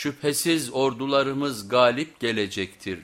Şüphesiz ordularımız galip gelecektir.